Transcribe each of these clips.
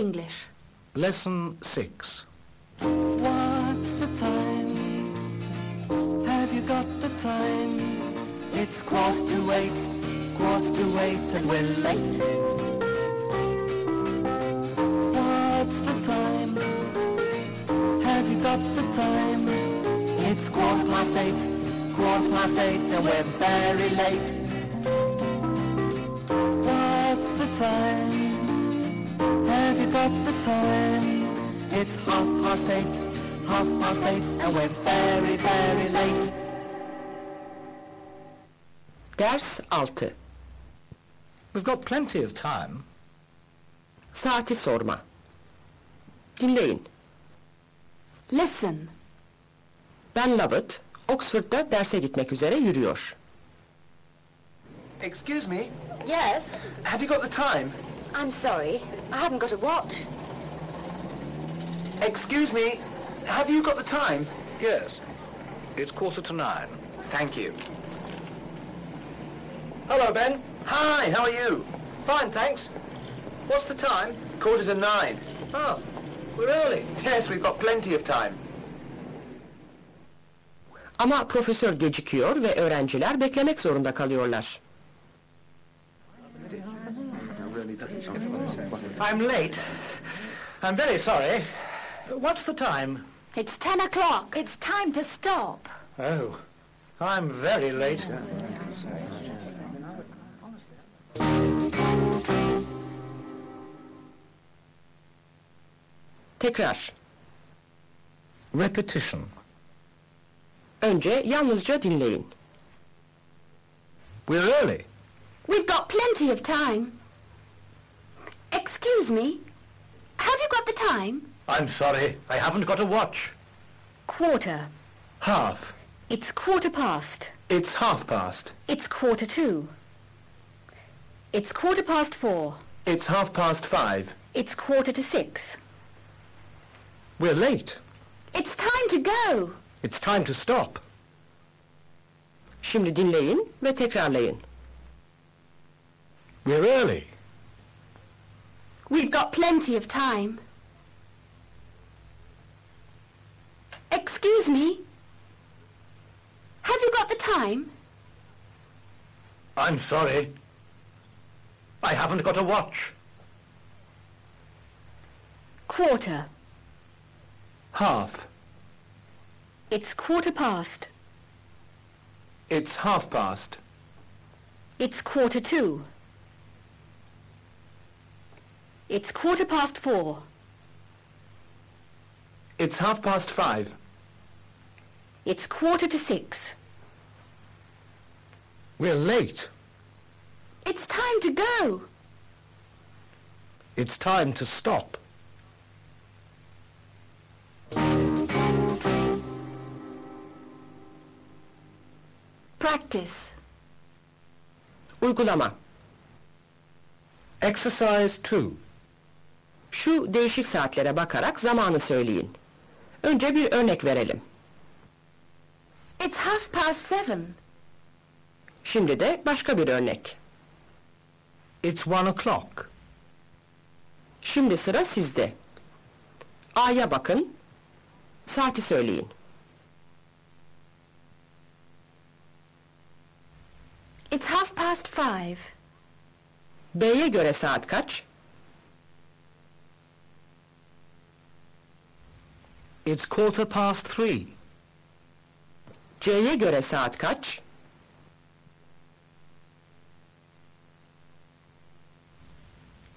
English. Lesson 6. What's the time? Have you got the time? It's quarter to eight, quarter to eight, and we're late. What's the time? Have you got the time? It's quarter past eight, quarter past eight, and we're very late. What's the time? Have you got the time? It's half past eight, half past eight, and we're very, very late. Ders 6. We've got plenty of time. Saati sorma. Dinleyin. Listen. Ben Lovett, Oxford'da derse gitmek üzere yürüyor. Excuse me, Yes? have you got the time? I'm sorry. I haven't got a watch. Excuse me, have you got the time? Yes. It's quarter to nine. Thank you. Hello, Ben. Hi, how are you? Fine, thanks. What's the time? Quarter to nine. Oh, we're early. Yes, we've got plenty of time. Ama profesör gecikiyor ve öğrenciler beklemek zorunda kalıyorlar. I'm late. I'm very sorry. What's the time? It's ten o'clock. It's time to stop. Oh, I'm very late. Tekrar. Repetition. Önce yalnızca dinleyin. We're early. We've got plenty of time. Excuse me. Have you got the time? I'm sorry, I haven't got a watch. Quarter. Half. It's quarter past. It's half past. It's quarter to. It's quarter past four. It's half past five. It's quarter to six. We're late. It's time to go. It's time to stop. Şimdi dinleyin ve tekrarlayın. We're early. We've got plenty of time. Excuse me. Have you got the time? I'm sorry. I haven't got a watch. Quarter. Half. It's quarter past. It's half past. It's quarter to. It's quarter past four. It's half past five. It's quarter to six. We're late. It's time to go. It's time to stop. Practice. Uygulama. Exercise 2. Şu değişik saatlere bakarak zamanı söyleyin. Önce bir örnek verelim. It's half past seven. Şimdi de başka bir örnek. It's one o'clock. Şimdi sıra sizde. A'ya bakın. Saati söyleyin. It's half past five. B'ye göre saat kaç? It's quarter past three. C'ye göre saat kaç?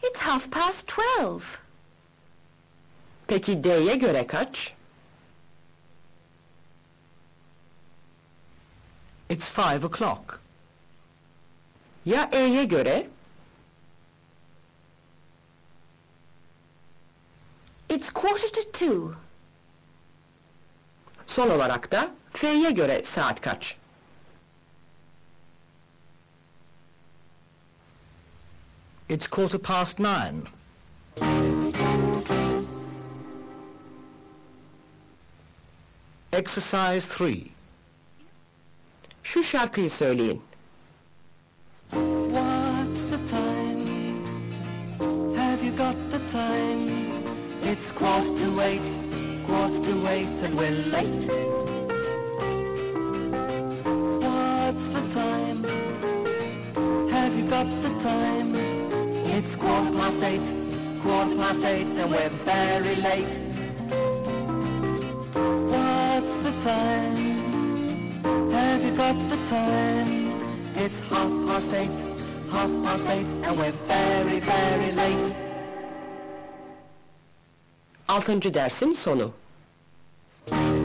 It's half past twelve. Peki D'ye göre kaç? It's five o'clock. Ya E'ye göre? It's quarter to two. Son olarak da F'ye göre saat kaç? It's quarter past nine. Exercise 3. Şu şarkıyı söyleyin. What's the time? Have you got the time? It's quarter to eight, quarter to eight, and we're late. What's the time? Have you got the time? It's quarter past eight, quarter past eight, and we're very late. What's the time? Have you got the time? It's half past eight, half past eight, and we're very, very late. Altıncı dersin sonu you